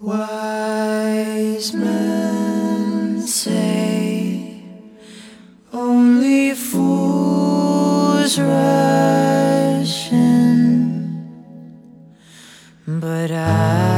Wise men say only fools rush in, but I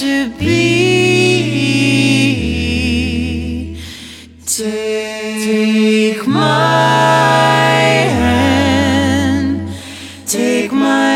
to be. Take my hand, take my